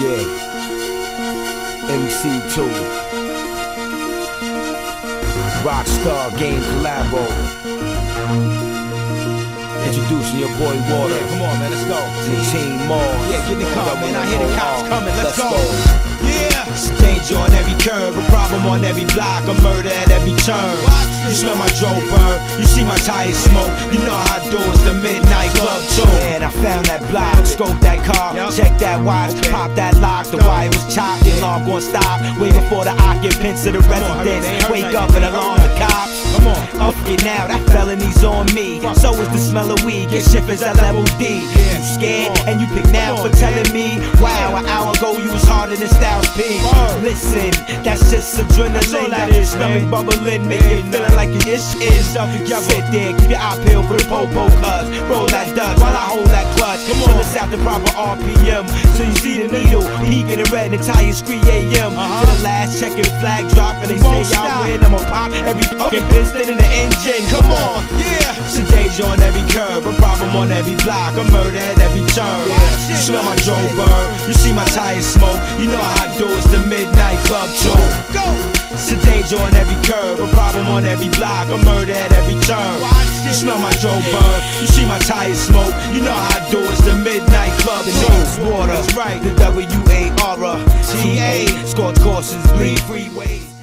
Yeah. MC2. Rockstar Game Collabo. Introducing your boy Water. Yeah, come on, man, let's go. Team Mars. Yeah, get the car, man. I hear the cops coming. Let's, Let's go. go. On every block, a murder at every turn. You smell my dope burn, you see my tires smoke. You know how I do it's the midnight club tour. Man, I found that block, scope that car, Yup. check that watch, pop that lock. The wire was chopped, the alarm gon' stop. Waiting for the occupants of the residence. Wake up and alarm the cops. Come on. Up it now, felony's on me. So is the smell of weed, get shippers at level D. You scared and you pick now for telling me, wow, an hour ago you was harder than Styles P. Listen, that's just adrenaline. That's all that Got your is, stomach bubbling, make you feeling like your ish is. Sit there, keep your eye peeled for the popo cuz. Roll that Dutch while I hold that clutch. Come on, let's out the proper RPM. So you see the needle, peeking in red and the tires 3 AM. Uh-huh. To the last check and flag drop, and they say y'all win. I'ma pop every fucking piston in the engine. Come on. Curb, a problem on every block, a murder at every turn. You smell my drone burn, you see my tires smoke. You know how I do it's the midnight club. Go. It's a danger on every curb, a problem on every block, a murder at every turn. You smell my drone burn, you see my tires smoke. You know how I do it's the midnight club tour. Water, right. The W A R T A. Scorch courses, bleed freeways.